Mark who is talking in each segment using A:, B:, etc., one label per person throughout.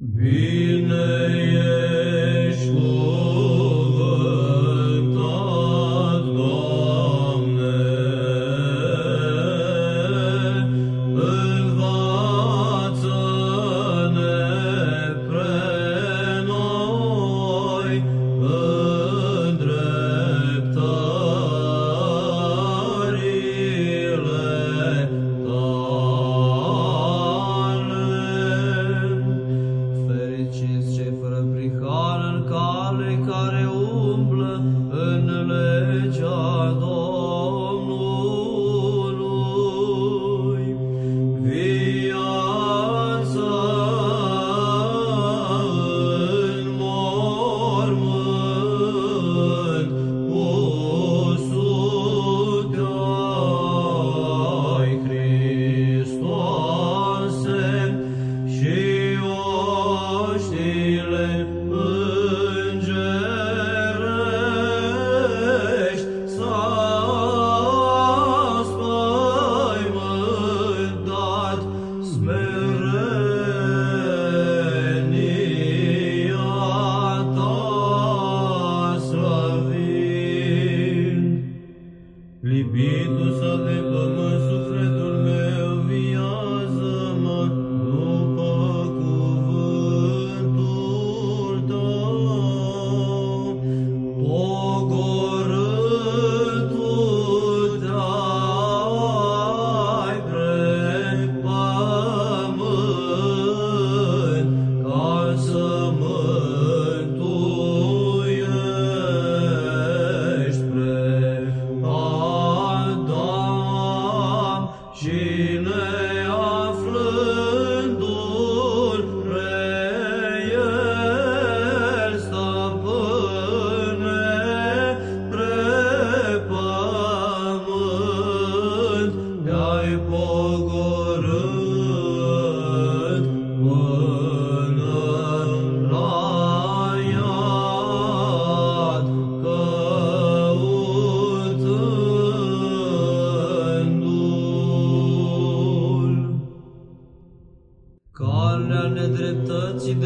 A: Bineye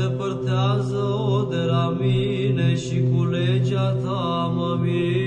A: îndepărtează-o de la mine și cu legea ta mă mir.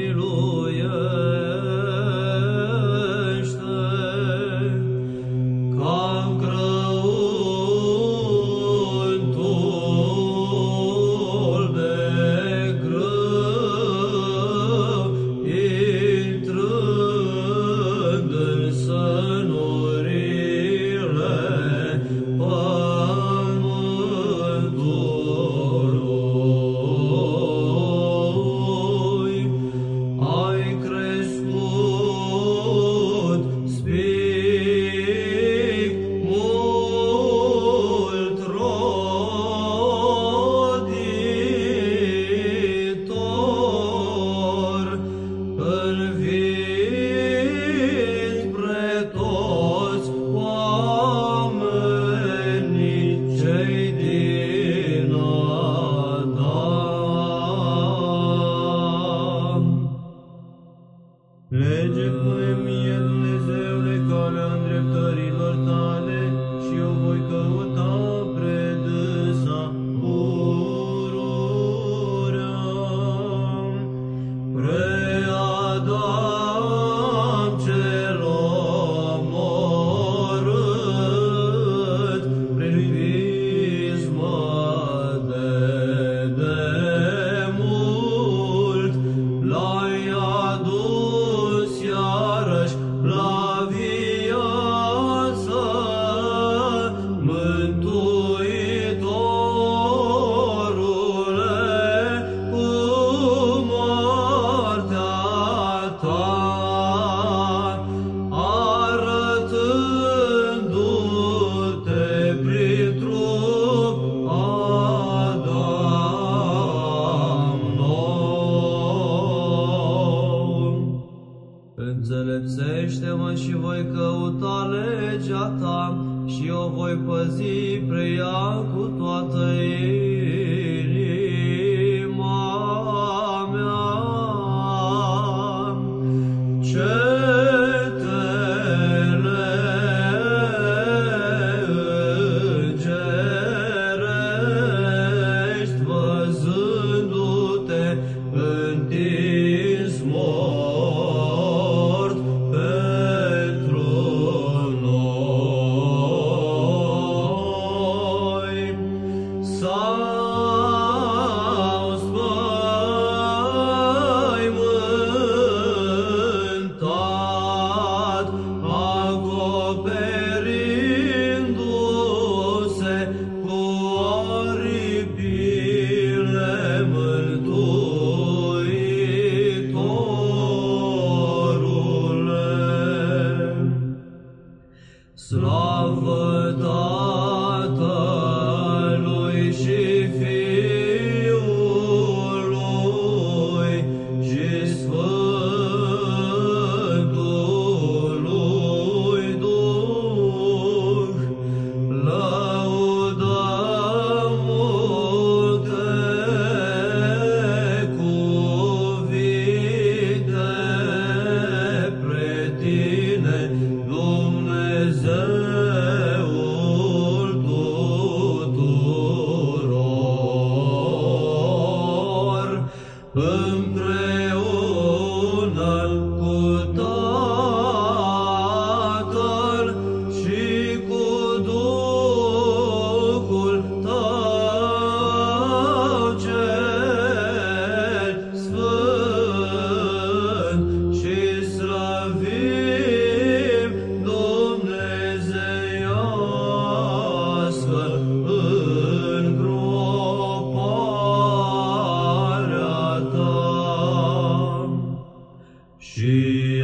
A: Curățește-mă și voi căuta legea ta și o voi păzi preia cu toată ei.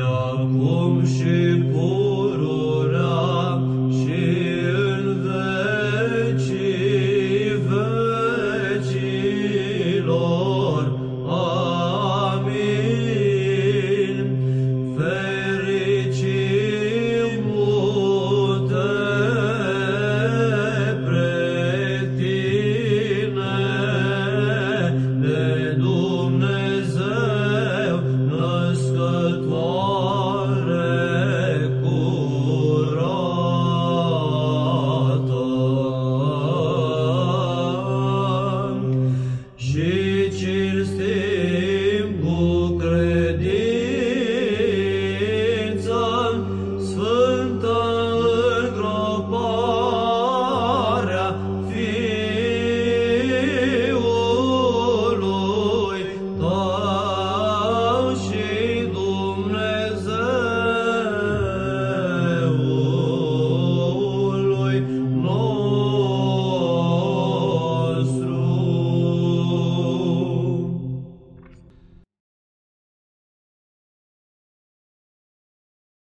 A: acum și pururea.